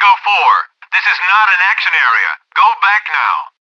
Tango 4. This is not an action area. Go back now.